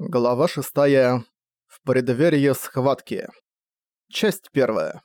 Глава 6. В преддверии схватки. Часть 1.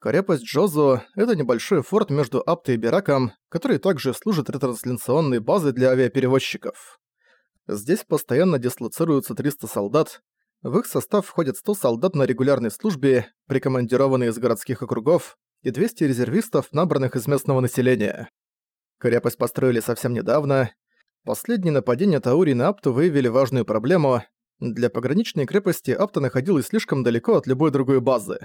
Крепость Джозу – это небольшой форт между Аптой и Бираком, который также служит ретрансляционной базой для авиаперевозчиков. Здесь постоянно дислоцируются 300 солдат, в их состав входят 100 солдат на регулярной службе, прикомандированные из городских округов, и 200 резервистов, набранных из местного населения. Крепость построили совсем недавно, Последние нападения Таури на Апту выявили важную проблему. Для пограничной крепости Апта находилась слишком далеко от любой другой базы.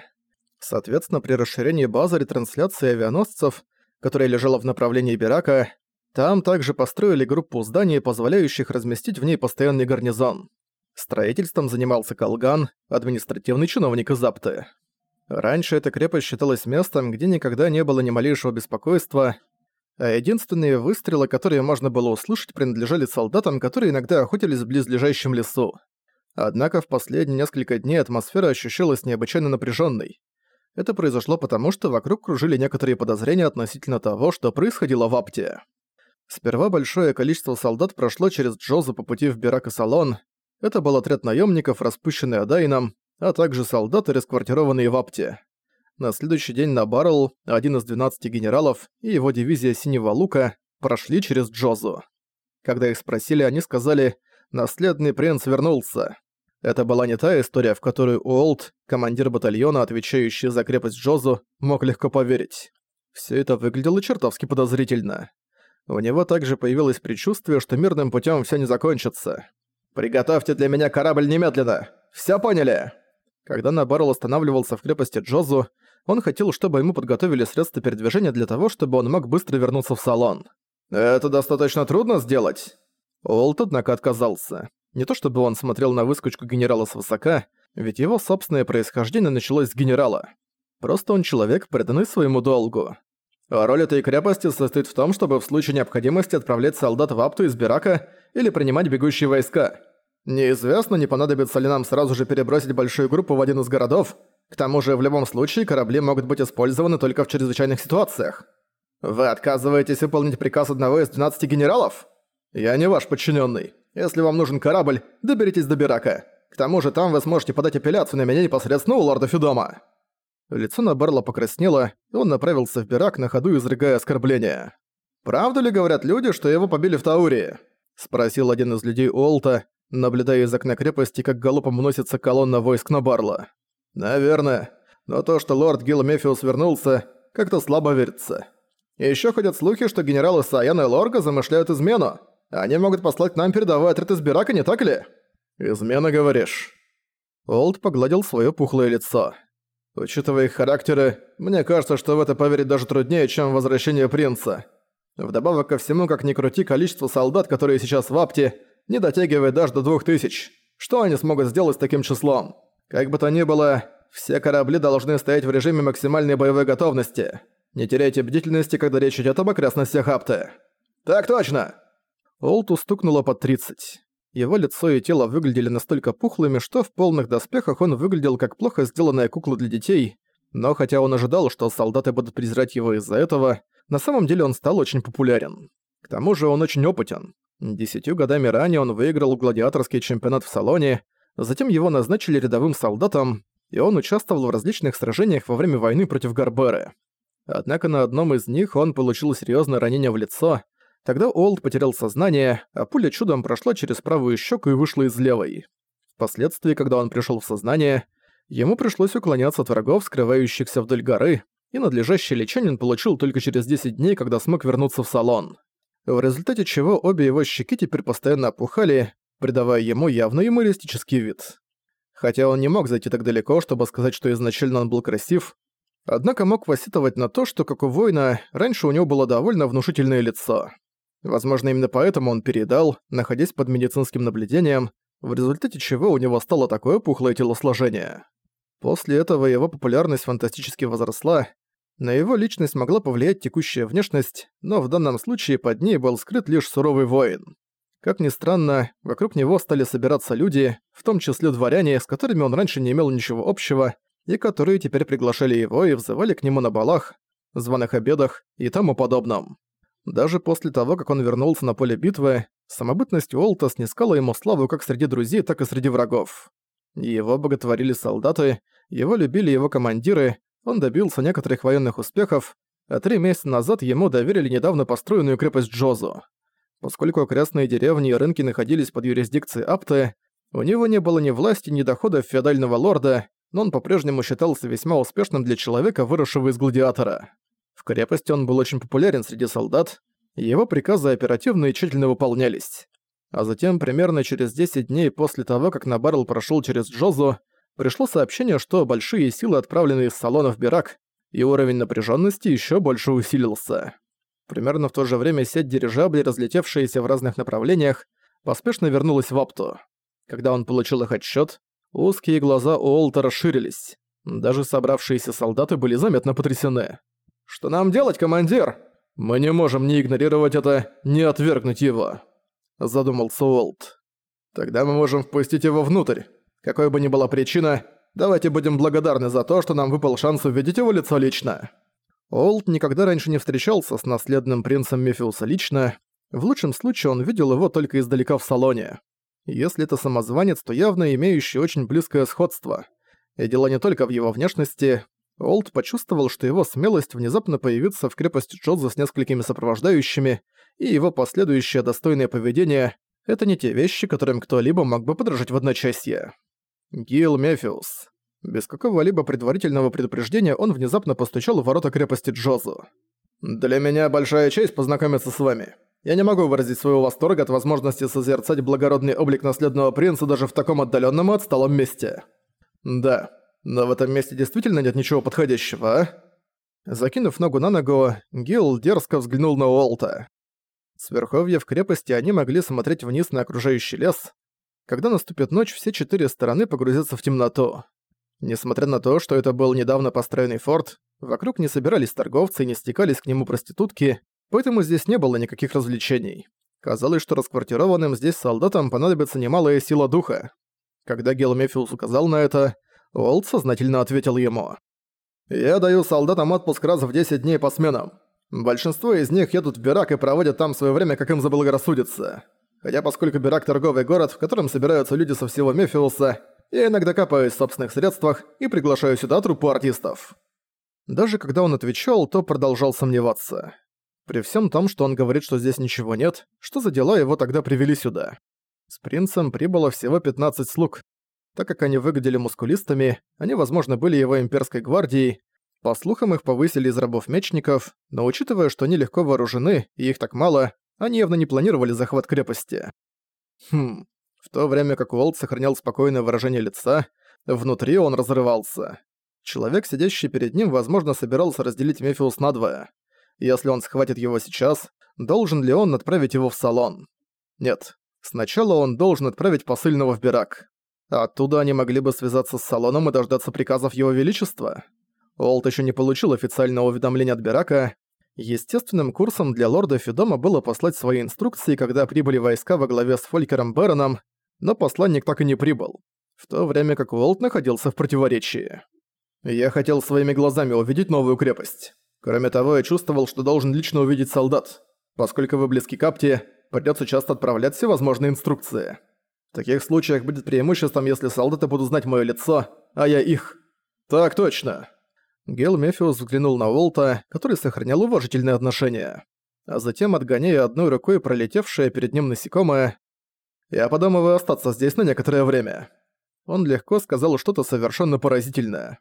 Соответственно, при расширении базы ретрансляции авианосцев, которая лежала в направлении Бирака, там также построили группу зданий, позволяющих разместить в ней постоянный гарнизон. Строительством занимался Калган, административный чиновник из Апты. Раньше эта крепость считалась местом, где никогда не было ни малейшего беспокойства, а единственные выстрелы, которые можно было услышать, принадлежали солдатам, которые иногда охотились в близлежащем лесу. Однако в последние несколько дней атмосфера ощущалась необычайно напряженной. Это произошло потому, что вокруг кружили некоторые подозрения относительно того, что происходило в Апте. Сперва большое количество солдат прошло через Джозу по пути в Бирак и Салон. Это был отряд наемников, распущенный Адайном, а также солдаты, расквартированные в Апте. На следующий день на Баррелл, один из 12 генералов и его дивизия Синего Лука прошли через Джозу. Когда их спросили, они сказали «Наследный принц вернулся». Это была не та история, в которую Уолт, командир батальона, отвечающий за крепость Джозу, мог легко поверить. Все это выглядело чертовски подозрительно. У него также появилось предчувствие, что мирным путем все не закончится. «Приготовьте для меня корабль немедленно! Все поняли?» Когда Набарл останавливался в крепости Джозу, он хотел, чтобы ему подготовили средства передвижения для того, чтобы он мог быстро вернуться в салон. «Это достаточно трудно сделать?» Олд, однако, отказался. Не то чтобы он смотрел на выскочку генерала свысока, ведь его собственное происхождение началось с генерала. Просто он человек, преданный своему долгу. А роль этой крепости состоит в том, чтобы в случае необходимости отправлять солдат в Апту из Бирака или принимать бегущие войска. Неизвестно, не понадобится ли нам сразу же перебросить большую группу в один из городов, к тому же, в любом случае, корабли могут быть использованы только в чрезвычайных ситуациях. Вы отказываетесь выполнить приказ одного из 12 генералов? Я не ваш подчиненный. Если вам нужен корабль, доберитесь до Бирака. К тому же там вы сможете подать апелляцию на меня непосредственно у лорда Фидома». Лицо на Барла покраснело, и он направился в Бирак на ходу, изрыгая оскорбления. «Правда ли говорят люди, что его побили в Таурии?» – спросил один из людей Уолта, наблюдая из окна крепости, как галопом уносится колонна войск на Барла. «Наверное. Но то, что лорд Гил Мефиус вернулся, как-то слабо верится. И ходят слухи, что генералы Саяна и Лорга замышляют измену. Они могут послать к нам передовой отряд из Бирака, не так ли?» «Измена, говоришь?» Олд погладил своё пухлое лицо. «Учитывая их характеры, мне кажется, что в это поверить даже труднее, чем возвращение принца. Вдобавок ко всему, как ни крути, количество солдат, которые сейчас в Апте, не дотягивает даже до двух тысяч. Что они смогут сделать с таким числом?» Как бы то ни было, все корабли должны стоять в режиме максимальной боевой готовности. Не теряйте бдительности, когда речь идет об окрестностях Апты. Так точно! Олту стукнуло под 30. Его лицо и тело выглядели настолько пухлыми, что в полных доспехах он выглядел как плохо сделанная кукла для детей, но хотя он ожидал, что солдаты будут презирать его из-за этого, на самом деле он стал очень популярен. К тому же он очень опытен. Десятью годами ранее он выиграл гладиаторский чемпионат в салоне, Затем его назначили рядовым солдатом, и он участвовал в различных сражениях во время войны против Гарберы. Однако на одном из них он получил серьезное ранение в лицо, тогда Олд потерял сознание, а пуля чудом прошла через правую щеку и вышла из левой. Впоследствии, когда он пришел в сознание, ему пришлось уклоняться от врагов, скрывающихся вдоль горы, и надлежащее лечение он получил только через 10 дней, когда смог вернуться в салон. В результате чего обе его щеки теперь постоянно опухали, придавая ему явно юмористический вид. Хотя он не мог зайти так далеко, чтобы сказать, что изначально он был красив, однако мог посетовать на то, что, как у воина, раньше у него было довольно внушительное лицо. Возможно, именно поэтому он передал, находясь под медицинским наблюдением, в результате чего у него стало такое пухлое телосложение. После этого его популярность фантастически возросла, на его личность могла повлиять текущая внешность, но в данном случае под ней был скрыт лишь суровый воин. Как ни странно, вокруг него стали собираться люди, в том числе дворяне, с которыми он раньше не имел ничего общего, и которые теперь приглашали его и взывали к нему на балах, званых обедах и тому подобном. Даже после того, как он вернулся на поле битвы, Самобытность Уолта снискала ему славу как среди друзей, так и среди врагов. Его боготворили солдаты, его любили его командиры, он добился некоторых военных успехов, а три месяца назад ему доверили недавно построенную крепость Джозу. Поскольку окрестные деревни и рынки находились под юрисдикцией Апты, у него не было ни власти, ни доходов феодального лорда, но он по-прежнему считался весьма успешным для человека, выросшего из гладиатора. В крепости он был очень популярен среди солдат, его приказы оперативно и тщательно выполнялись. А затем, примерно через 10 дней после того, как Набарл прошел через Джозу, пришло сообщение, что большие силы отправлены из салона в Бирак, и уровень напряженности еще больше усилился. Примерно в то же время сеть дирижаблей, разлетевшаяся в разных направлениях, поспешно вернулась в Апту. Когда он получил их отчет, узкие глаза Уолта расширились. Даже собравшиеся солдаты были заметно потрясены. «Что нам делать, командир? Мы не можем ни игнорировать это, ни отвергнуть его», — задумался Уолт. «Тогда мы можем впустить его внутрь. Какой бы ни была причина, давайте будем благодарны за то, что нам выпал шанс увидеть его лицо лично». Олд никогда раньше не встречался с наследным принцем Мефиуса лично, в лучшем случае он видел его только издалека в салоне. Если это самозванец, то явно имеющий очень близкое сходство. И дело не только в его внешности. Олд почувствовал, что его смелость внезапно появиться в крепости Джоза с несколькими сопровождающими и его последующее достойное поведение — это не те вещи, которым кто-либо мог бы подражать в одночасье. Гил Мефиус. Без какого-либо предварительного предупреждения он внезапно постучал в ворота крепости Джозу. «Для меня большая честь познакомиться с вами. Я не могу выразить своего восторга от возможности созерцать благородный облик наследного принца даже в таком отдаленном и отсталом месте. Да, но в этом месте действительно нет ничего подходящего, а?» Закинув ногу на ногу, Гил дерзко взглянул на Уолта. С верховья в крепости они могли смотреть вниз на окружающий лес. Когда наступит ночь, все четыре стороны погрузятся в темноту. Несмотря на то, что это был недавно построенный форт, вокруг не собирались торговцы и не стекались к нему проститутки, поэтому здесь не было никаких развлечений. Казалось, что расквартированным здесь солдатам понадобится немалая сила духа. Когда Гелмефиус указал на это, Уолт сознательно ответил ему. «Я даю солдатам отпуск раз в 10 дней по сменам. Большинство из них едут в Бирак и проводят там свое время, как им заблагорассудится. Хотя поскольку Бирак – торговый город, в котором собираются люди со всего Мефиуса, я иногда копаюсь в собственных средствах и приглашаю сюда труппу артистов». Даже когда он отвечал, то продолжал сомневаться. При всем том, что он говорит, что здесь ничего нет, что за дела его тогда привели сюда? С принцем прибыло всего 15 слуг. Так как они выглядели мускулистами, они, возможно, были его имперской гвардией. По слухам, их повысили из рабов-мечников, но учитывая, что они легко вооружены и их так мало, они явно не планировали захват крепости. Хм, в то время как Уолт сохранял спокойное выражение лица, внутри он разрывался. Человек, сидящий перед ним, возможно, собирался разделить Мефиус надвое. Если он схватит его сейчас, должен ли он отправить его в салон? Нет. Сначала он должен отправить посыльного в Бирак. Оттуда они могли бы связаться с салоном и дождаться приказов его величества. Уолт еще не получил официального уведомления от Бирака. Естественным курсом для лорда Фидома было послать свои инструкции, когда прибыли войска во главе с Фолькером Бероном, но посланник так и не прибыл, в то время как Уолт находился в противоречии. Я хотел своими глазами увидеть новую крепость. Кроме того, я чувствовал, что должен лично увидеть солдат. Поскольку вы близки к Апте, придётся часто отправлять всевозможные инструкции. В таких случаях будет преимуществом, если солдаты будут знать моё лицо, а я их. Так точно. Гел Мефиус взглянул на Уолта, который сохранял уважительные отношения. А затем, отгоняя одной рукой пролетевшее перед ним насекомое, «Я подумываю остаться здесь на некоторое время». Он легко сказал что-то совершенно поразительное.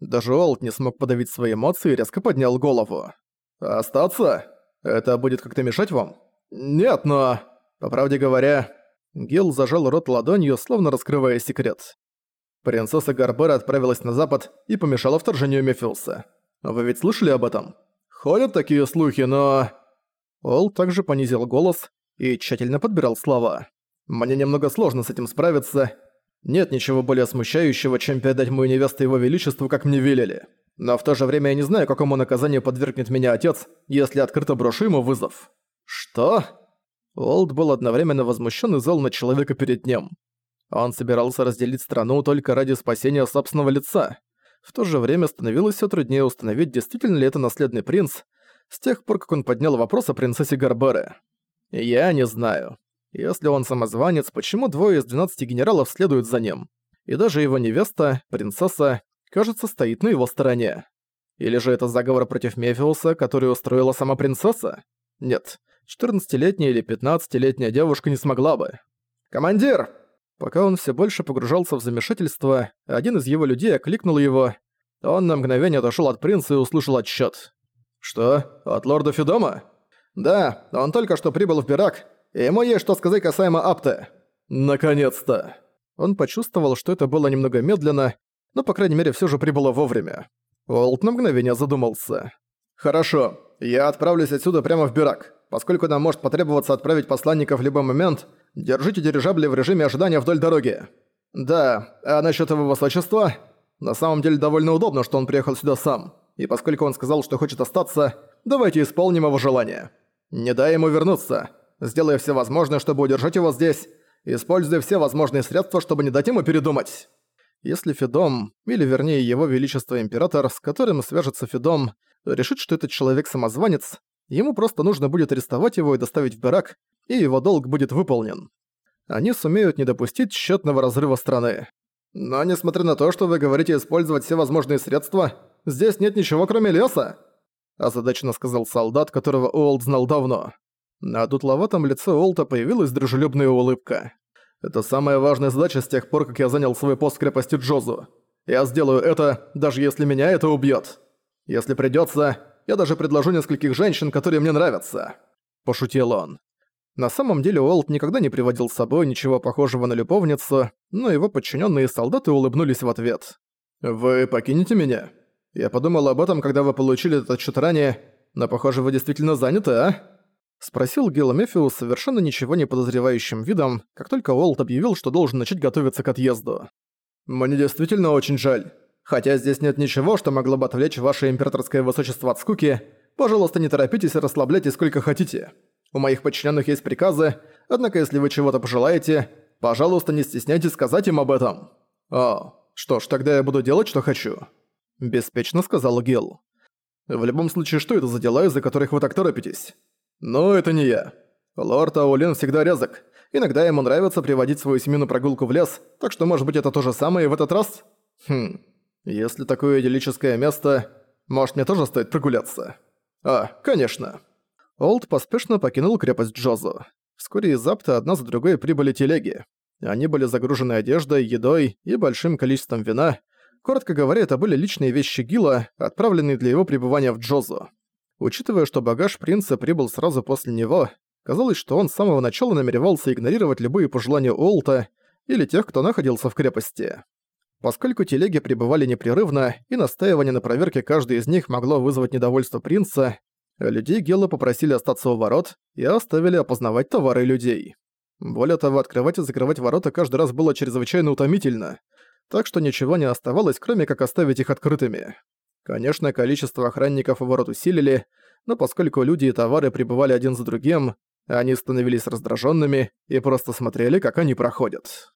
Даже Олд не смог подавить свои эмоции и резко поднял голову. «Остаться? Это будет как-то мешать вам?» «Нет, но...» По правде говоря, Гил зажал рот ладонью, словно раскрывая секрет. Принцесса Гарбера отправилась на запад и помешала вторжению Мефилса. Вы ведь слышали об этом? Ходят такие слухи, но... Ол также понизил голос и тщательно подбирал слова. Мне немного сложно с этим справиться. Нет ничего более смущающего, чем передать мою невесту его величеству, как мне велели. Но в то же время я не знаю, какому наказанию подвергнет меня отец, если открыто брошу ему вызов. Что? Олд был одновременно возмущен и зол на человека перед ним. Он собирался разделить страну только ради спасения собственного лица. В то же время становилось все труднее установить, действительно ли это наследный принц, с тех пор, как он поднял вопрос о принцессе Гарбере. Я не знаю. Если он самозванец, почему двое из 12 генералов следуют за ним? И даже его невеста, принцесса, кажется, стоит на его стороне. Или же это заговор против Мефиуса, который устроила сама принцесса? Нет, 14-летняя или 15-летняя девушка не смогла бы. «Командир!» Пока он все больше погружался в замешательство, один из его людей окликнул его. Он на мгновение отошел от принца и услышал отсчет. «Что? От лорда Федома?» «Да, он только что прибыл в Бирак, ему есть что сказать касаемо Апты». «Наконец-то!» Он почувствовал, что это было немного медленно, но, по крайней мере, все же прибыло вовремя. Уолт на мгновение задумался. «Хорошо, я отправлюсь отсюда прямо в Бирак. Поскольку нам может потребоваться отправить посланника в любой момент, держите дирижабли в режиме ожидания вдоль дороги. Да, а насчет его высочества? На самом деле довольно удобно, что он приехал сюда сам. И поскольку он сказал, что хочет остаться, давайте исполним его желание. Не дай ему вернуться. Сделай все возможное, чтобы удержать его здесь. Используй все возможные средства, чтобы не дать ему передумать. Если Федом, или вернее его величество император, с которым свяжется Федом, решит, что этот человек-самозванец, ему просто нужно будет арестовать его и доставить в барак, и его долг будет выполнен. Они сумеют не допустить тщетного разрыва страны. Но несмотря на то, что вы говорите использовать все возможные средства, здесь нет ничего кроме леса, озадаченно сказал солдат, которого Уолт знал давно. На дутловатом лице Уолта появилась дружелюбная улыбка. «Это самая важная задача с тех пор, как я занял свой пост крепости Джозу. Я сделаю это, даже если меня это убьет. Если придется, я даже предложу нескольких женщин, которые мне нравятся», – пошутил он. На самом деле Уолт никогда не приводил с собой ничего похожего на любовницу, но его подчиненные солдаты улыбнулись в ответ. «Вы покинете меня? Я подумал об этом, когда вы получили этот счет ранее, но, похоже, вы действительно заняты, а?» Спросил Гил Мефиус совершенно ничего не подозревающим видом, как только Уолт объявил, что должен начать готовиться к отъезду. «Мне действительно очень жаль. Хотя здесь нет ничего, что могло бы отвлечь ваше императорское высочество от скуки, пожалуйста, не торопитесь и расслабляйтесь сколько хотите. У моих подчиненных есть приказы, однако если вы чего-то пожелаете, пожалуйста, не стесняйтесь сказать им об этом». «О, что ж, тогда я буду делать, что хочу», – беспечно сказал Гил. «В любом случае, что это за дела, из-за которых вы так торопитесь?» «Ну, это не я. Лорд Аулин всегда резок. Иногда ему нравится приводить свою семью на прогулку в лес, так что, может быть, это то же самое и в этот раз? Хм, если такое идиллическое место, может, мне тоже стоит прогуляться? А, конечно». Олд поспешно покинул крепость Джозу. Вскоре из Апта одна за другой прибыли телеги. Они были загружены одеждой, едой и большим количеством вина. Коротко говоря, это были личные вещи Гила, отправленные для его пребывания в Джозу. Учитывая, что багаж принца прибыл сразу после него, казалось, что он с самого начала намеревался игнорировать любые пожелания Уолта или тех, кто находился в крепости. Поскольку телеги пребывали непрерывно, и настаивание на проверке каждой из них могло вызвать недовольство принца, людей Гелла попросили остаться у ворот и оставили опознавать товары людей. Более того, открывать и закрывать ворота каждый раз было чрезвычайно утомительно, так что ничего не оставалось, кроме как оставить их открытыми. Конечно, количество охранников у ворот усилили, но поскольку люди и товары прибывали один за другим, они становились раздраженными и просто смотрели, как они проходят.